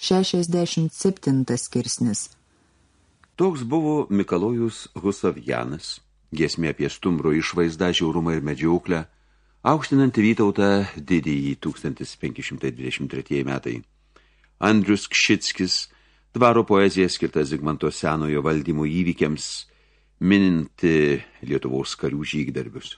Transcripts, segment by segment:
67 skirsnis. Toks buvo Mikalojus Husavjanas, giesmė apie stumbro išvaizdą, žiaurumą ir medžiauklę, aukštinantį Vytautą didįjį 1523 metai. Andrius Kšickis, dvaro poezija skirta Zigmanto senojo valdymo įvykiams, mininti Lietuvos karių žygdarbius.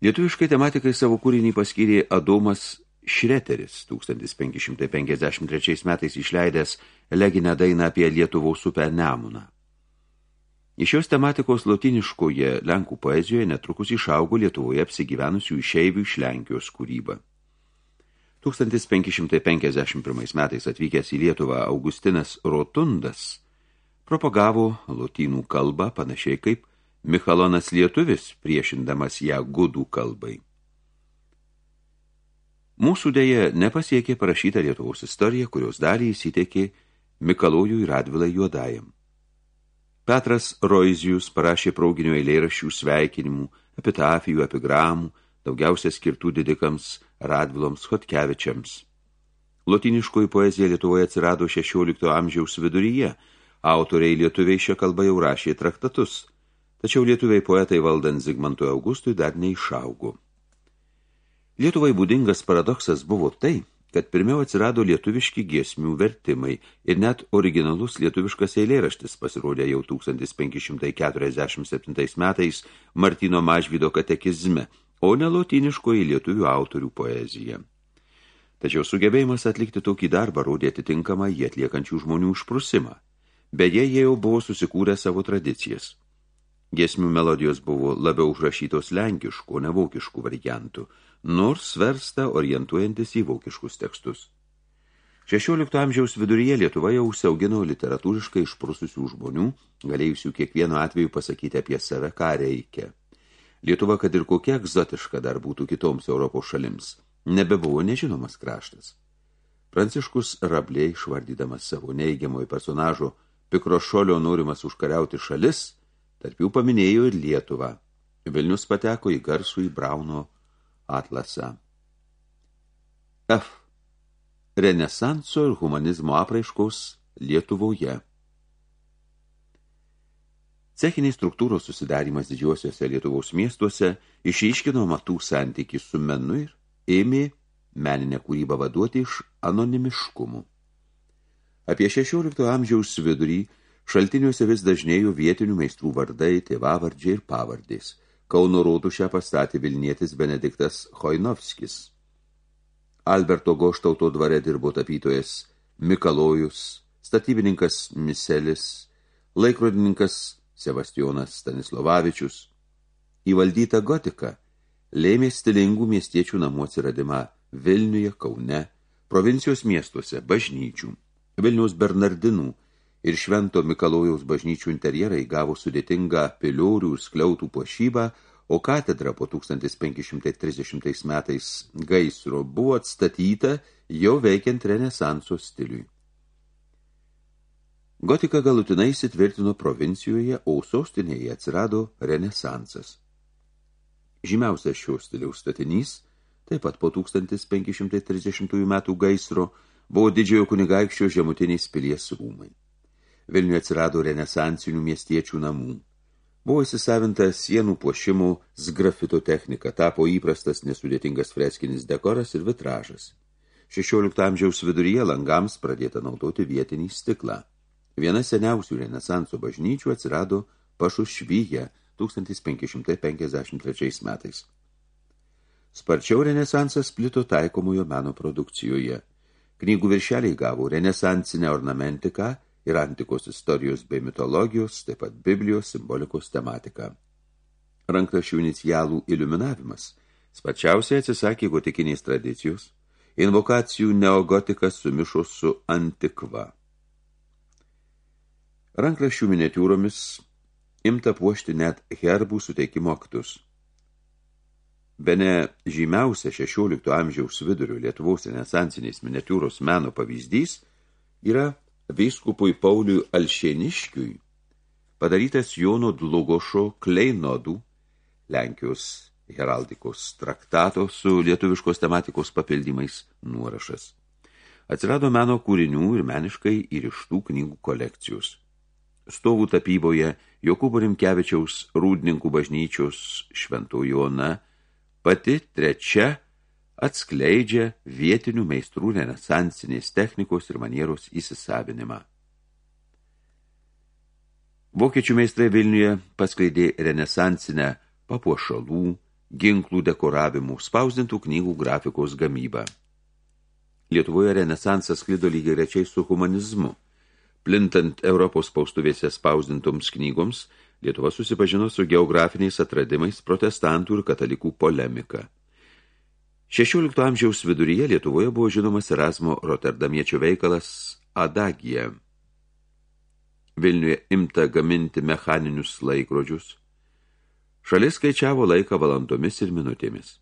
Lietuviškai tematikai savo kūrinį paskyrė Adomas Šreteris 1553 metais išleidęs leginę dainą apie Lietuvos upę Nemuną. Iš šios tematikos lotiniškoje Lenkų poezijoje netrukus išaugo Lietuvoje apsigyvenusių išeivių iš Lenkijos kūryba. 1551 metais atvykęs į Lietuvą Augustinas Rotundas propagavo lotynų kalbą panašiai kaip Michalonas Lietuvis priešindamas ją gudų kalbai. Mūsų dėje nepasiekė parašyta Lietuvos istorija, kurios dalį įsitekė Mikalojui Radvilai Juodajam. Petras Roizijus parašė prauginio eilėraščių sveikinimų, epitafijų, epigramų, daugiausia skirtų didikams Radviloms Hotkevičiams. Lotiniškoji poezija Lietuvoje atsirado 16 amžiaus viduryje, autoriai lietuviai šią kalbą jau rašė traktatus, tačiau lietuviai poetai valdant Zigmantui Augustui dar neišaugo. Lietuvai būdingas paradoksas buvo tai, kad pirmiau atsirado lietuviški giesmių vertimai ir net originalus lietuviškas eilėraštis pasirodė jau 1547 metais Martino Mažvydo katekizme, o ne lotiniškoji lietuvių autorių poezija. Tačiau sugebėjimas atlikti tokį darbą rodė atitinkamą jį atliekančių žmonių užprusimą. Beje, jie jau buvo susikūrę savo tradicijas. Giesmių melodijos buvo labiau užrašytos lenkiškų, ne vokiškų variantų – nors sversta orientuojantis į vokiškus tekstus. 16 amžiaus viduryje Lietuva jau užsiaugino literatūriškai išprususių žmonių, galėjusių kiekvienu atveju pasakyti apie save, ką reikia. Lietuva, kad ir kokia egzotiška dar būtų kitoms Europos šalims, nebebuvo nežinomas kraštas. Pranciškus Rablė, išvardydamas savo neigiamojo personažo Pikrošolio norimas užkariauti šalis, tarp jų paminėjo ir Lietuvą. Vilnius pateko į garsų į Brauno atlasą. F. Renesanso ir humanizmo apraiškos Lietuvoje. Cechiniai struktūros susidarimas didžiuosiuose Lietuvos miestuose išryškino matų santykį su menu ir ėmė meninę kūrybą vaduoti iš anonimiškumų. Apie 16 amžiaus vidurį šaltiniuose vis dažnėjo vietinių meistrų vardai, tėvavardžiai ir pavardės – Kauno rotušę pastatė Vilnietis Benediktas Chojnovskis. Alberto Goštauto dvare dirbo tapytojas Mikalojus, statybininkas Miselis, laikrodininkas Sebastijonas Stanislovavičius. Įvaldyta gotika lėmė stilingų miestiečių namų atsiradimą Vilniuje, Kaune, provincijos miestuose, bažnyčių, Vilniaus Bernardinų, ir Švento Mikalojaus bažnyčių interjerai gavo sudėtingą piliorių ir skliautų puošybą, o katedra po 1530 metais gaisro buvo atstatyta jau veikiant renesanso stiliui. Gotika galutinai įsitvirtino provincijoje, o sostinėje atsirado renesansas. Žymiausias šio stiliaus statinys, taip pat po 1530 metų gaisro, buvo didžiojo kunigaikščio žemutinės pilies rūmai. Vilniuje atsirado renesansinių miestiečių namų. Buvo įsisavinta sienų puošimų sgrafito technika, tapo įprastas nesudėtingas freskinis dekoras ir vitražas. 16 amžiaus viduryje langams pradėta naudoti vietinį stiklą. Viena seniausių renesanso bažnyčių atsirado Pašušvyje 1553 metais. Sparčiau renesansas plito taikomojo meno produkcijoje. Knygų viršeliai gavo renesansinę ornamentiką ir antikos istorijos bei mitologijos, taip pat Biblijos simbolikos tematika. Rankrašių inicialų iliuminavimas sparčiausiai atsisakė gotikinės tradicijos, invokacijų neogotikas sumišo su antikva. Rankraščių miniatiūromis imta puošti net herbų suteikimo aktus. Bene žymiausia 16 amžiaus vidurio Lietuvos renesansinės miniatiūros meno pavyzdys yra vyskupui Pauliui Alšėniškiui padarytas Jono Dlugošo kleinodų Lenkijos heraldikos traktato su lietuviškos tematikos papildymais nuorašas. Atsirado meno kūrinių ir meniškai įrištų knygų kolekcijos. Stovų tapyboje Jokūbo Rimkevičiaus rūdninkų bažnyčios šventoji Ona pati trečia atskleidžia vietinių meistrų renesansinės technikos ir manieros įsisavinimą. Vokiečių meistrai Vilniuje paskleidė renesansinę papuošalų, ginklų dekoravimų, spausdintų knygų grafikos gamybą. Lietuvoje renesansas sklido lygiai rečiai su humanizmu. Plintant Europos spaustuvėse spausdintoms knygoms, Lietuva susipažino su geografiniais atradimais protestantų ir katalikų polemika. 16 amžiaus viduryje Lietuvoje buvo žinomas Erasmo Rotterdamiečio veikalas Adagija – Vilniuje imta gaminti mechaninius laikrodžius. Šalis skaičiavo laiką valandomis ir minutėmis.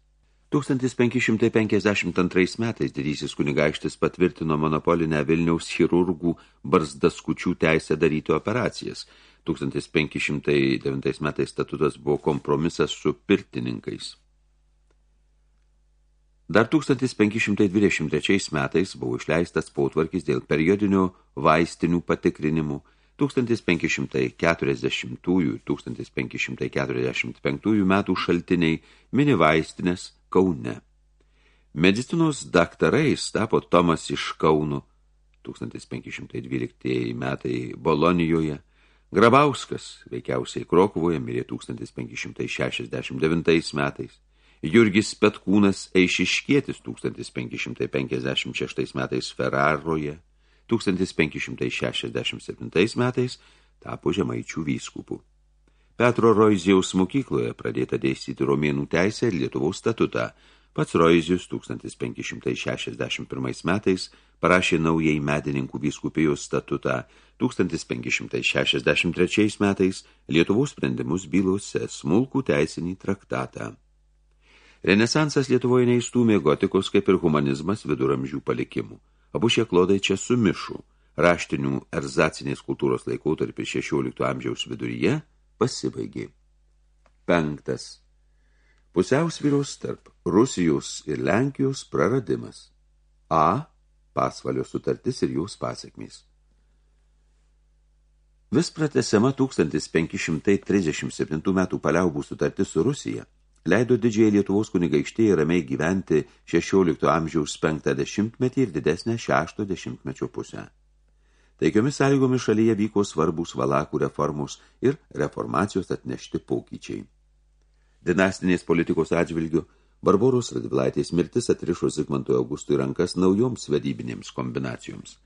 1552 metais didysis kunigaikštis patvirtino monopolinę Vilniaus chirurgų barzdaskučių teisę daryti operacijas. 1509 metais statutas buvo kompromisas su pirtininkais. Dar 1523 metais buvo išleistas pautvarkis dėl periodinio vaistinių patikrinimų – 1540-1545 metų šaltiniai mini vaistinės Kaune. Medicinos daktarais tapo Tomas iš Kaunų 1512 metai Bolonijoje, Grabauskas, veikiausiai Krokuvoje, mirė 1569 metais, Jurgis Petkūnas Eišiškietis 1556 metais Ferraroje, 1567 metais tapo žemaičių vyskupų. Petro Roizijaus mokykloje pradėta dėstyti romėnų teisę ir Lietuvos statutą. Pats Roizijus 1561 metais parašė naujai medininkų vyskupijos statutą, 1563 metais Lietuvos sprendimus bylose smulkų teisinį traktatą. Renesansas Lietuvoje neįstūmė gotikos kaip ir humanizmas viduramžių palikimų. Abu šie klodai čia sumišų. Raštinių erzacinės kultūros laikotarpį 16 amžiaus viduryje pasibaigė. Penktas. Pusiausvyros tarp Rusijos ir Lenkijos praradimas. A. Pasvalio sutartis ir jos pasiekmės. Vis pratesiama 1537 metų paliaubų sutartis su Rusija – leido didžiai Lietuvos kunigaikštėje ramiai gyventi 16 amžiaus 50-metį ir didesnę 60-mečio pusę. Taikiomis sąlygomis šalyje vyko svarbus valakų reformos ir reformacijos atnešti pokyčiai. Dinastinės politikos atžvilgių Barboros Radvilaitės mirtis atrišo Zigmantui Augustui rankas naujoms vedybinėms kombinacijoms.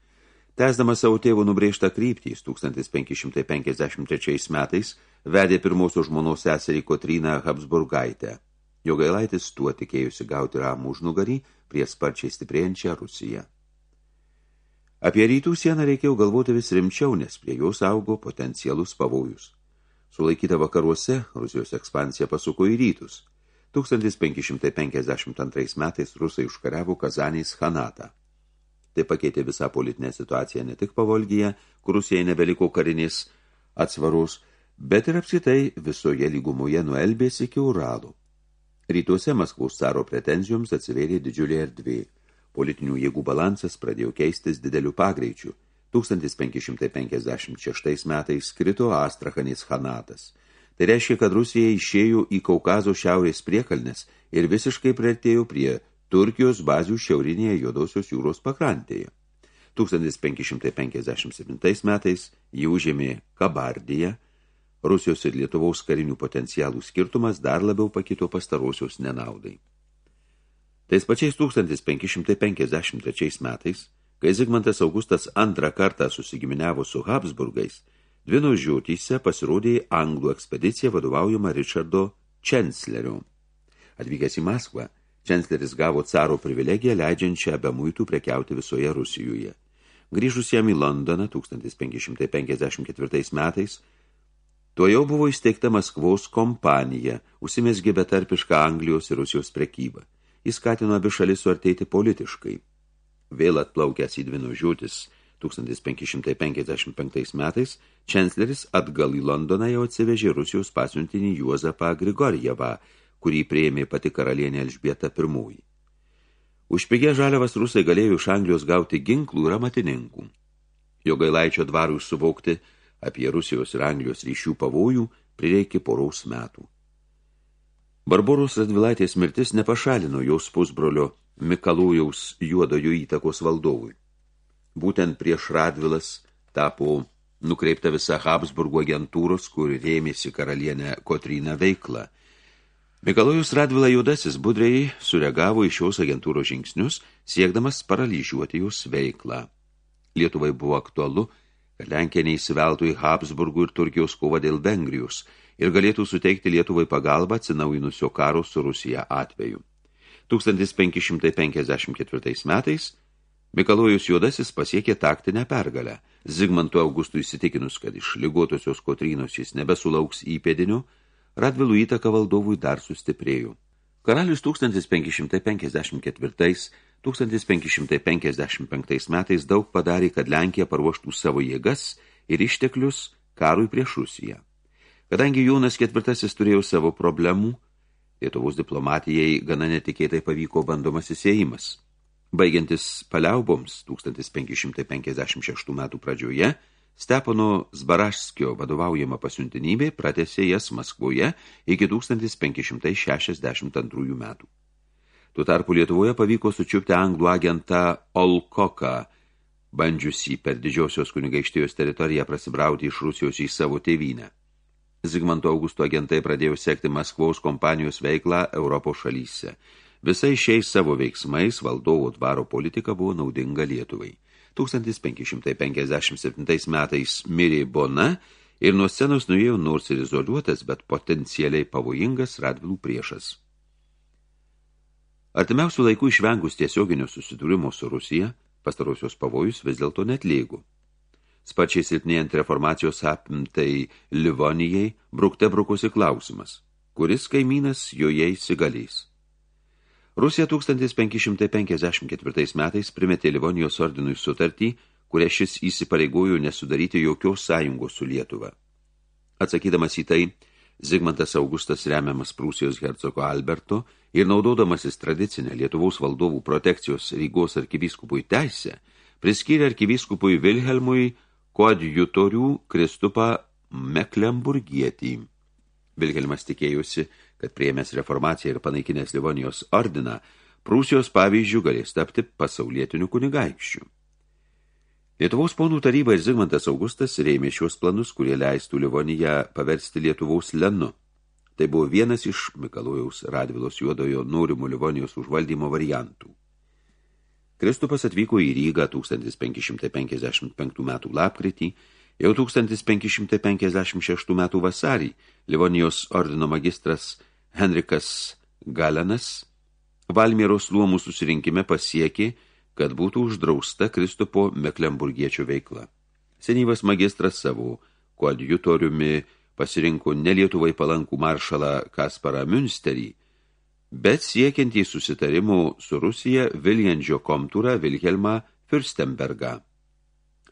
Tesdamas savo tėvo nubrėžtą kryptį 1553 metais vedė pirmosios žmonos seserį Kotryną Habsburgaitę. Jogailaitis tuo tikėjusi gauti ramų užnugarį prie sparčiai stiprėjančią Rusiją. Apie rytų sieną reikėjo galvoti vis rimčiau, nes prie jos augo potencialus pavojus. Sulaikyta vakaruose, Rusijos ekspansija pasuko į rytus. 1552 metais rusai užkariavo Kazanės Hanatą. Tai pakeitė visą politinę situaciją ne tik Pavolgyje, kur Rusijai nebeliko karinės atsvarus, bet ir apsitai visoje lygumoje nuo Elbės iki Uralo. Rytuose Maskvos caro pretenzijoms atsivėrė didžiulė erdvė. Politinių jėgų balansas pradėjo keistis dideliu pagreičiu. 1556 metais krito Astrachanis Hanatas. Tai reiškia, kad Rusija išėjo į Kaukazo šiaurės priekalnes ir visiškai priartėjo prie Turkijos bazių šiaurinėje Juodosios jūros pakrantėje. 1557 metais jį užėmė Kabardiją, Rusijos ir Lietuvaus karinių potencialų skirtumas dar labiau pakito pastarosios nenaudai. Tais pačiais 1553 metais, kai Zigmantas Augustas antrą kartą susigiminiavo su Habsburgais, Dvino žiūtyse pasirodė anglų ekspedicija vadovaujama Richardo Čenslerio. Atvykęs į Maskvą, Čensleris gavo caro privilegiją leidžiančią be muitų prekiauti visoje Rusijoje. Grįžus jam į Londoną 1554 metais, Tuo jau buvo įsteigta Maskvos kompanija, užsimesgė betarpišką Anglijos ir Rusijos prekybą. Jis skatino abi šalis suartėti politiškai. Vėl atplaukęs į dvino žiūtis 1555 metais, Čensleris atgal į Londoną jau atsivežė Rusijos pasiuntinį Juozapą Grigorjevą, kurį prieėmė pati karalienė Elžbieta I. Už pigę žaliavas rusai galėjo iš Anglijos gauti ginklų ir amatininkų. Jo gailaičio dvarui suvokti apie Rusijos ir Anglijos ryšių pavojų prireikė poraus metų. Barboros Radvilaitės mirtis nepašalino jos pusbrolio Mikalūjaus juodojo įtakos valdovui. Būtent prieš Radvilas tapo nukreipta visa Habsburgo agentūros, kur rėmėsi karalienė Kotryna veikla. Mikalojus Radvila Judasis budriai sureagavo į šios agentūros žingsnius, siekdamas paralyžiuoti jos veiklą. Lietuvai buvo aktualu, Lenkija neįsiveltų į Habsburgų ir Turkijos kovą dėl Vengrijos – ir galėtų suteikti Lietuvai pagalbą atsinaujinusio karo su Rusija atveju. 1554 metais Mikalojus Juodasis pasiekė taktinę pergalę. Zigmanto Augustų įsitikinus, kad iš lygotosios Kotrynos jis nebesulauks įpėdinių, Radvilų įtaka valdovui dar sustiprėjo. Karalius 1554-1555 metais daug padarė, kad Lenkija paruoštų savo jėgas ir išteklius karui prieš Rusiją. Kadangi Jonas ketvirtasis turėjo savo problemų, Lietuvos diplomatijai gana netikėtai pavyko bandomas įsėjimas. Baigiantis paliauboms 1556 metų pradžioje, Stepono Zbarašskio vadovaujama pasiuntinybė pratėsė jas Maskvoje iki 1562 metų. Tuo tarpu Lietuvoje pavyko sučiupti anglų agentą Olkoką, bandžiusį per didžiosios kunigaikštijos teritoriją prasibrauti iš Rusijos į savo tėvynę. Zigmanto Augusto agentai pradėjo sekti Maskvaus kompanijos veiklą Europos šalyse. Visai šiais savo veiksmais valdovo dvaro politika buvo naudinga Lietuvai. 1557 metais mirė Bona ir nuo scenos nuėjo nors ir izoliuotas, bet potencialiai pavojingas Radvilų priešas. Artimiausių laikų išvengus tiesioginio susidūrimo su Rusija, pastarosios pavojus vis dėlto net lėgų. Sparčiai silpnėjant reformacijos apimtai Livonijai, brukte brukosi klausimas, kuris kaimynas joje įsigalys. Rusija 1554 metais primetė Livonijos ordinui sutartį, kuria šis įsipareigojo nesudaryti jokios sąjungos su Lietuva. Atsakydamas į tai, Zigmantas Augustas remiamas Prūsijos hercogo Alberto ir naudodamasis tradicinę Lietuvos valdovų protekcijos Rygos arkivyskupui teisę, priskyrė arkivyskupui Vilhelmui koadjutorių Kristupą Meklemburgietį. Vilhelmas tikėjusi, kad prieimęs reformaciją ir panaikinęs Livonijos ordiną, Prūsijos pavyzdžių galės tapti pasaulietinių kunigaikščių. Lietuvos ponų taryba ir Zigmantas Augustas rėmė šios planus, kurie leistų Livoniją paversti Lietuvaus lenu. Tai buvo vienas iš Mikalojaus Radvilos juodojo norimų Livonijos užvaldymo variantų. Kristupas atvyko į Rygą 1555 metų lapkritį, jau 1556 metų vasarį Livonijos ordino magistras Henrikas Galenas Valmieros luomų susirinkime pasiekė, kad būtų uždrausta Kristupo Meklemburgiečio veikla. Senyvas magistras savo koadjutoriumi pasirinko nelietuvai palankų maršalą Kasparą Münsterį, bet siekiantį susitarimų su Rusija Viljandžio komtūrą Vilhelmą Fürstenbergą.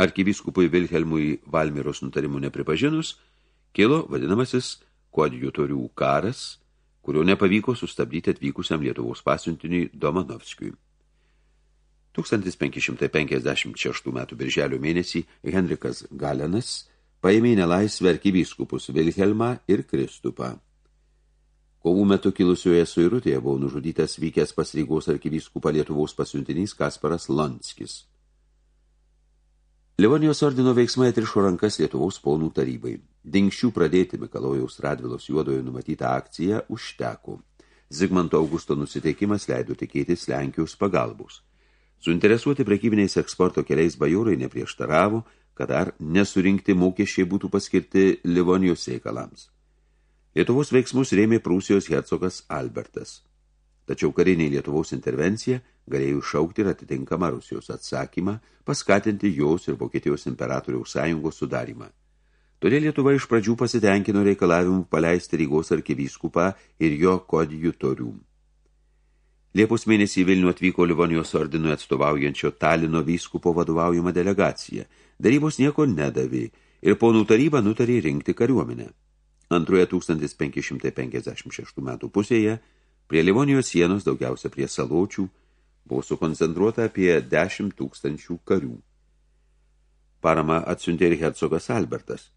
Arkivyskupui Vilhelmui Valmiros nutarimų nepripažinus, kilo vadinamasis koadjutorių karas, kurio nepavyko sustabdyti atvykusiam Lietuvos pasiuntiniui Domanovskiui. 1556 metų birželio mėnesį Henrikas Galenas paėmė nelaisvę arkivyskupus Vilhelmą ir Kristupą. Kovų metu kilusioje suirutėje buvo nužudytas vykęs pas Rygos arkivyskupą Lietuvos pasiuntinys Kasparas Lonskis. Livonijos ordino veiksmai atrišo rankas Lietuvos ponų tarybai. Dinkščių pradėti Mikalojaus Radvilos juodojo numatytą akciją užteko. Zigmanto Augusto nusiteikimas leido tikėtis Lenkijos pagalbos. Suinteresuoti prekybiniais eksporto keliais bajorai neprieštaravo, kad ar nesurinkti mokesčiai būtų paskirti Livonijos reikalams. Lietuvos veiksmus rėmė Prūsijos hercogas Albertas. Tačiau kariniai Lietuvos intervencija galėjo iššaukti ir atitinkamą Rusijos atsakymą, paskatinti jos ir Vokietijos imperatoriaus sąjungos sudarimą. Todėl Lietuva iš pradžių pasitenkino reikalavimu paleisti Rygos arkivyskupą ir jo kodjutorių. Liepos mėnesį Vilnių atvyko Livonijos ordinui atstovaujančio Talino vyskupo vadovaujama delegacija. Darybos nieko nedavė ir ponų taryba nutarė rinkti kariuomenę. Antroje 1556 metų pusėje prie Livonijos sienos daugiausia prie saločių buvo sukoncentruota apie 10 tūkstančių karių. Parama atsiuntė ir hercogas Albertas.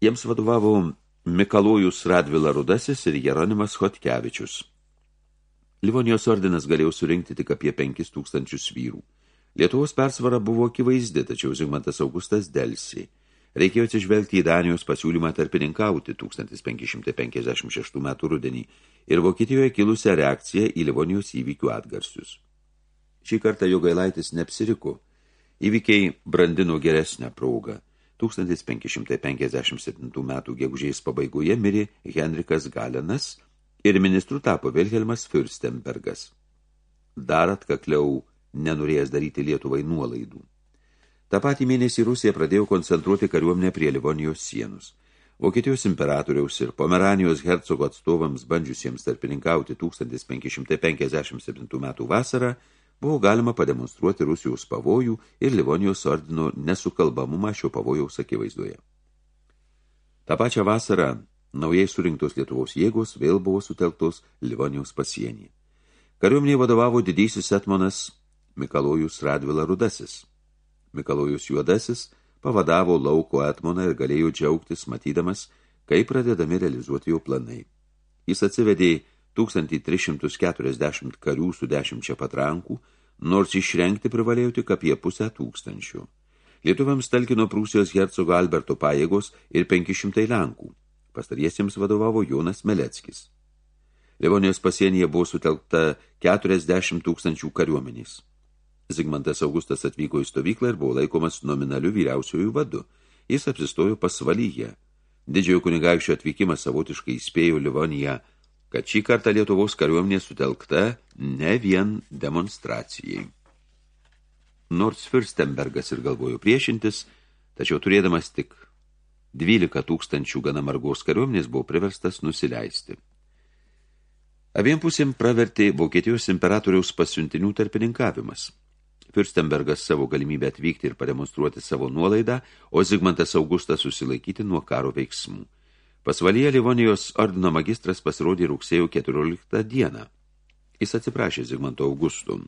Jiems vadovavo Mikalojus Radvila Rudasis ir Jeronimas Hotkevičius. Livonijos ordinas galėjo surinkti tik apie 5 tūkstančius vyrų. Lietuvos persvara buvo akivaizdi, tačiau Zigmantas Augustas delsi. Reikėjo atsižvelgti į Danijos pasiūlymą tarpininkauti 1556 metų rudenį ir Vokietijoje kilusią reakciją į Livonijos įvykių atgarsius. Šį kartą Jogailaitis neapsiriko. Įvykiai brandino geresnę praugą. 1557 metų gegužės pabaigoje mirė Henrikas Galenas – ir ministru tapo Vilhelmas Fürstenbergas. Dar atkakliau nenorėjęs daryti Lietuvai nuolaidų. Ta patį mėnesį Rusija pradėjo koncentruoti kariuomenę prie Livonijos sienus. Vokietijos imperatoriaus ir Pomeranijos hercogo atstovams bandžiusiems tarpininkauti 1557 metų vasarą buvo galima pademonstruoti Rusijos pavojų ir Livonijos ordino nesukalbamumą šio pavojaus akivaizdoje. Ta pačią vasarą Naujai surinktos Lietuvos jėgos vėl buvo sutelktos Livonijos pasienį. Kariuomeniai vadovavo didysis etmonas Mikalojus Radvila Rudasis. Mikalojus Juodasis pavadavo lauko etmoną ir galėjo džiaugtis, matydamas, kaip pradedami realizuoti jo planai. Jis atsivedė 1340 karių su dešimčia patrankų, nors išrengti privalėjo tik apie pusę tūkstančių. Lietuviams talkino Prūsijos hercogo Alberto pajėgos ir 500 lenkų. Pastariesiems vadovavo Jonas Meleckis. Livonijos pasienyje buvo sutelkta 40 tūkstančių kariuomenys. Zigmantas Augustas atvyko į stovyklą ir buvo laikomas nominaliu vyriausiojų vadu. Jis apsistojo pasvalyje. Didžiojo kunigaikščio atvykimas savotiškai įspėjo Livoniją, kad šį kartą Lietuvos kariuomenė sutelkta ne vien demonstracijai. Nors Fürstenbergas ir galvojo priešintis, tačiau turėdamas tik 12 tūkstančių gana margos kariuomenės buvo priverstas nusileisti. Abiem pusėm pravertė Vokietijos imperatoriaus pasiuntinių tarpininkavimas. Fürstenbergas savo galimybę atvykti ir pademonstruoti savo nuolaidą, o Zigmantas Augustas susilaikyti nuo karo veiksmų. Pasvalyje Livonijos ordino magistras pasirodė rugsėjo 14 dieną. Jis atsiprašė Zigmanto Augustų.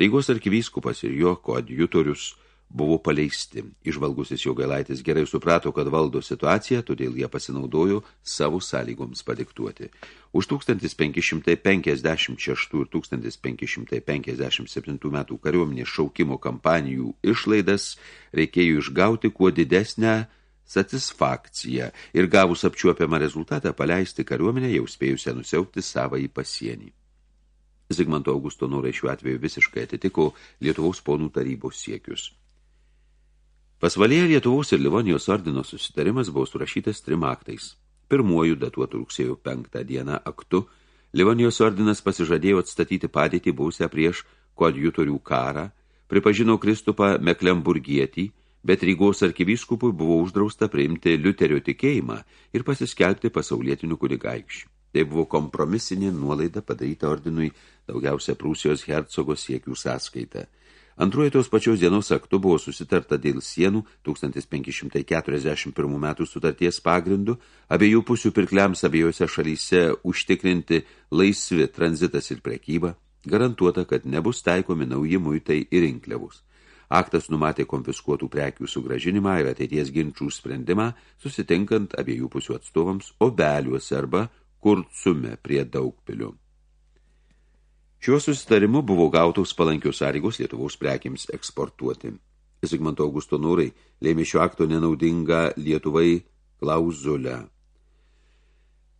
Rygos arkivyskupas ir jo koadjutorius – buvo paleisti. Išvalgusis Jogailaitis gerai suprato, kad valdo situaciją, todėl jie pasinaudojo savo sąlygoms padiktuoti. Už 1556 ir 1557 metų kariuomenės šaukimo kampanijų išlaidas reikėjo išgauti kuo didesnę satisfakciją ir gavus apčiuopiamą rezultatą paleisti kariuomenę jau spėjusią nusiaukti savą į pasienį. Zigmanto Augusto norai šiuo atveju visiškai atitiko Lietuvos ponų tarybos siekius. Pasvalėje Lietuvos ir Livonijos ordino susitarimas buvo surašytas trim aktais. Pirmuoju datuotų rugsėjo 5 dieną aktu Livonijos ordinas pasižadėjo atstatyti padėtį būsę prieš koadjutorių karą, pripažino Kristupą Meklemburgietį, bet Rygos arkivyskupui buvo uždrausta priimti Liuterio tikėjimą ir pasiskelbti pasaulietinių kunigaikščių. Tai buvo kompromisinė nuolaida padaryta ordinui daugiausia Prūsijos hercogo siekių sąskaita – Antruoju tos pačios dienos aktu buvo susitarta dėl sienų 1541 metų sutarties pagrindų, abiejų pusių pirkliams abiejose šalyse užtikrinti laisvi tranzitas ir prekyba, garantuota, kad nebus taikomi nauji muitai ir rinkliavus. Aktas numatė konfiskuotų prekių sugražinimą ir ateities ginčių sprendimą, susitinkant abiejų pusių atstovams obeliuose arba kurcume prie daugpilių. Šiuo susitarimu buvo gautos palankios sąlygos Lietuvos prekiams eksportuoti. Zigmanto Augusto norai lėmė šio akto nenaudingą Lietuvai klauzulę.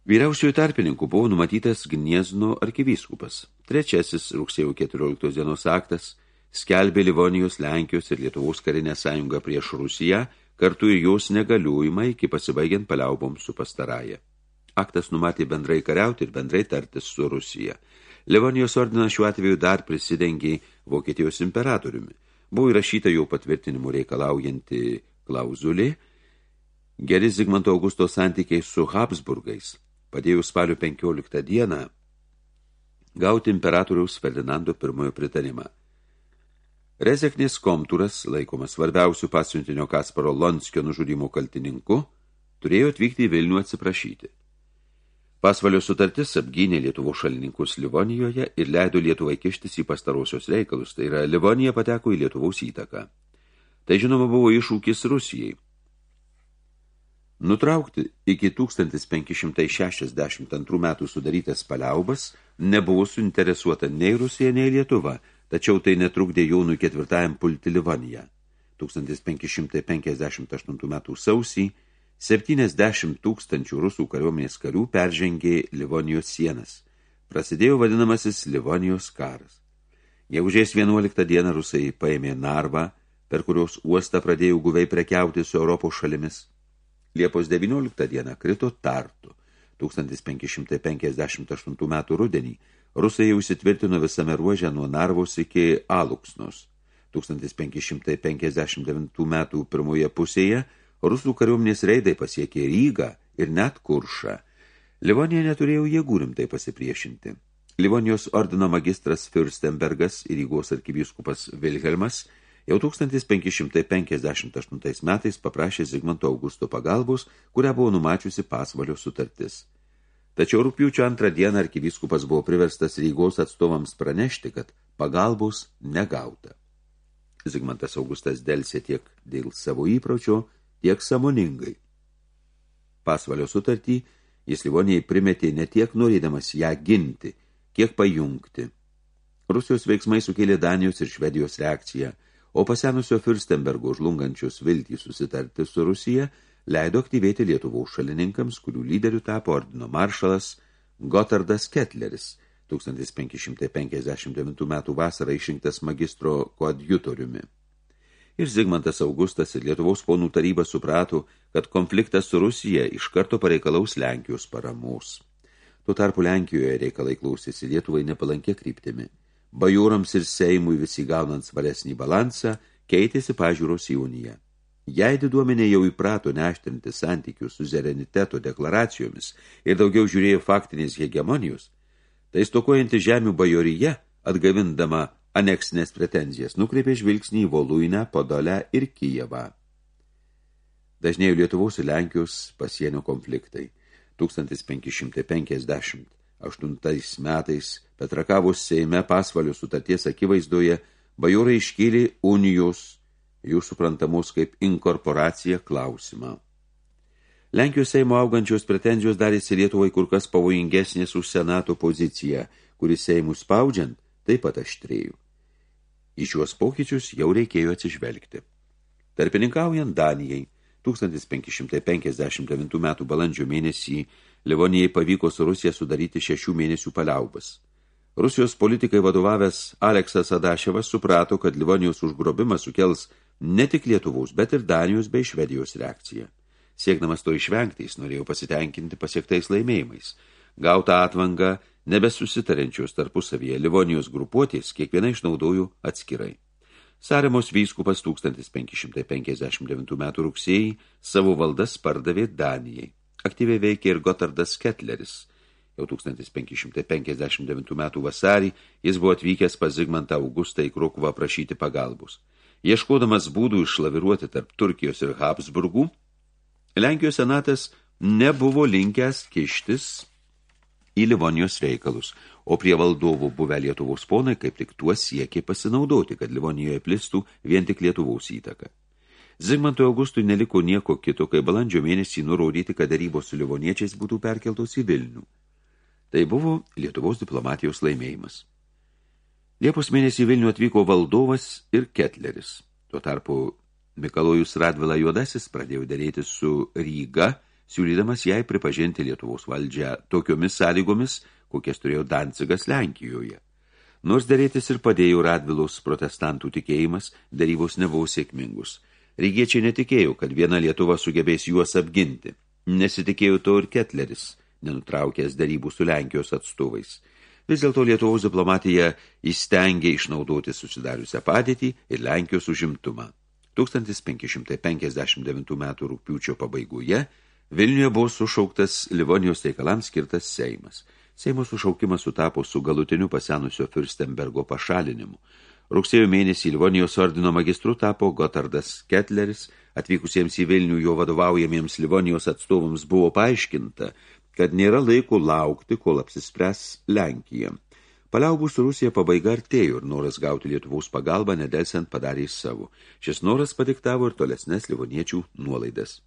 Vyriausiųjų tarpininkų buvo numatytas Gniezno arkivyskupas. Trečiasis rugsėjo 14 dienos aktas skelbė Livonijos, Lenkijos ir Lietuvos karinę sąjungą prieš Rusiją, kartu ir jos negaliojimą iki pasibaigiant paliauboms su pastaraja. Aktas numatė bendrai kariauti ir bendrai tartis su Rusija – Livonijos ordinas šiuo atveju dar prisidengė Vokietijos imperatoriumi. Buvo įrašyta jau patvirtinimų reikalaujanti klauzulė. Geri Zigmanto Augusto santykiai su Habsburgais padėjo spalio 15 dieną gauti imperatoriaus Ferdinando I pritarimą. Rezeknis komturas, laikomas svarbiausių pasiuntinio Kasparo Lonskio nužudimo kaltininku, turėjo atvykti į Vilnių atsiprašyti. Pasvalio sutartis apgynė Lietuvo šalininkus Livonijoje ir leido Lietuvai kištis į pastarosios reikalus, tai yra Livonija pateko į Lietuvaus įtaką. Tai žinoma buvo iššūkis Rusijai. Nutraukti iki 1562 metų sudarytas paliaubas nebuvo suinteresuota nei Rusija, nei Lietuva, tačiau tai netrukdė Jaunui ketvirtajam pulti Livoniją. 1558 metų sausį 70 tūkstančių rusų kariuomenės karių peržengė Livonijos sienas. Prasidėjo vadinamasis Livonijos karas. Gegužės 11 dieną rusai paėmė Narvą, per kurios uostą pradėjo guviai prekiauti su Europos šalimis. Liepos 19 dieną krito Tartu. 1558 metų rudenį rusai jau įsitvirtino visame ruože nuo Narvos iki Aluksnos. 1559 metų pirmoje pusėje rusų kariuomenės reidai pasiekė Rygą ir net Kuršą. Livonija neturėjo jėgų rimtai pasipriešinti. Livonijos ordino magistras Fürstenbergas ir Rygos arkivyskupas Vilhelmas jau 1558 metais paprašė Zigmanto Augusto pagalbos, kurią buvo numačiusi pasvalio sutartis. Tačiau rūpiučio antrą dieną arkivyskupas buvo priverstas Rygos atstovams pranešti, kad pagalbos negauta. Zigmantas Augustas delsė tiek dėl savo įpročio, tiek samoningai. Pasvalio sutartį jis Livonijai primetė ne tiek norėdamas ją ginti, kiek pajungti. Rusijos veiksmai sukėlė Danijos ir Švedijos reakciją, o pasenusio Fürstenbergo žlungančios viltį susitarti su Rusija leido aktyvėti Lietuvos šalininkams, kurių lyderių tapo ordino maršalas Gotardas Ketleris, 1559 metų vasarą išrinktas magistro koadjutoriumi ir Zigmantas Augustas ir Lietuvos ponų taryba suprato, kad konfliktas su Rusija iš karto pareikalaus Lenkijos paramos. Tuo tarpu Lenkijoje reikalai klausėsi Lietuvai nepalankė kryptimi. Bajūrams ir Seimui visi gaunant svaresnį balansą, keitėsi pažiūros į uniją. Jei diduomenė jau įprato neštrinti santykių su zereniteto deklaracijomis ir daugiau žiūrėjo faktinės hegemonijos, tai stokojanti žemių bajoryje, atgavindama aneksinės pretenzijas, nukreipė žvilgsnį į Voluinę, Podolę ir Kijevą. Dažnėjo Lietuvos ir Lenkijos pasienio konfliktai. 1558 metais Petrakavus Seime pasvalių sutarties akivaizdoje bajorai iškėlė unijos, jų suprantamos kaip inkorporacija klausimą. Lenkijos Seimo augančios pretenzijos darėsi Lietuvai kur kas pavojingesnės už Senato poziciją, kuris Seimų spaudžiant taip pat aštrėjų. Į šiuos pokyčius jau reikėjo atsižvelgti. Tarpininkaujant Danijai, 1559 metų balandžio mėnesį Livonijai pavyko su Rusija sudaryti šešių mėnesių paliaubas. Rusijos politikai vadovavęs Aleksas Adaševas suprato, kad Livonijos užgrobimas sukels ne tik Lietuvos, bet ir Danijos bei Švedijos reakciją. Siekdamas to išvengti, jis norėjo pasitenkinti pasiektais laimėjimais. Gautą atvangą nebesusitarenčios tarpusavyje Livonijos grupuotės kiekviena išnaudojo atskirai. Saremos vyskupas 1559 metų rugsėjai savo valdas pardavė Danijai. Aktyviai veikė ir Gotardas Ketleris. Jau 1559 metų vasarį jis buvo atvykęs pas Zigmantą Augustą į Krokuvą prašyti pagalbos. Ieškodamas būdų išlaviruoti tarp Turkijos ir Habsburgų, Lenkijos senatas nebuvo linkęs kištis į Livonijos reikalus, o prie valdovų buvę Lietuvos ponai kaip tik tuo siekė pasinaudoti, kad Livonijoje plistų vien tik Lietuvos įtaka. Zigmantui Augustui neliko nieko kito, kai balandžio mėnesį nurodyti, kad darybos su livoniečiais būtų perkeltos į Vilnių. Tai buvo Lietuvos diplomatijos laimėjimas. Liepos mėnesį Vilnių atvyko valdovas ir Ketleris. Tuo tarpu Mikalojus Radvila Juodasis pradėjo dėrėti su Ryga – siūlydamas jai pripažinti Lietuvos valdžią tokiomis sąlygomis, kokias turėjo Dancigas Lenkijoje. Nors darėtis ir padėjo Radvilos protestantų tikėjimas, darybos nebuvo sėkmingus. Rygiečiai netikėjo, kad viena Lietuva sugebės juos apginti. Nesitikėjo to ir Ketleris, nenutraukęs darybų su Lenkijos atstovais. Vis dėlto Lietuvos diplomatija įstengė išnaudoti susidariusią padėtį ir Lenkijos užimtumą. 1559 metų rūpiučio pabaigoje Vilniuje buvo sušauktas Livonijos reikalams skirtas Seimas. Seimo sušaukimas sutapo su galutiniu pasenusio Fürstenbergo pašalinimu. Rugsėjo mėnesį Livonijos ordino magistru tapo Gotardas Ketleris, atvykusiems į Vilnių jo vadovaujamiems Livonijos atstovams buvo paaiškinta, kad nėra laiko laukti, kol apsispręs Lenkija. Paliaubų su Rusija pabaiga artėjo ir noras gauti Lietuvos pagalbą nedelsiant padarė savo. Šis noras padiktavo ir tolesnes livoniečių nuolaidas.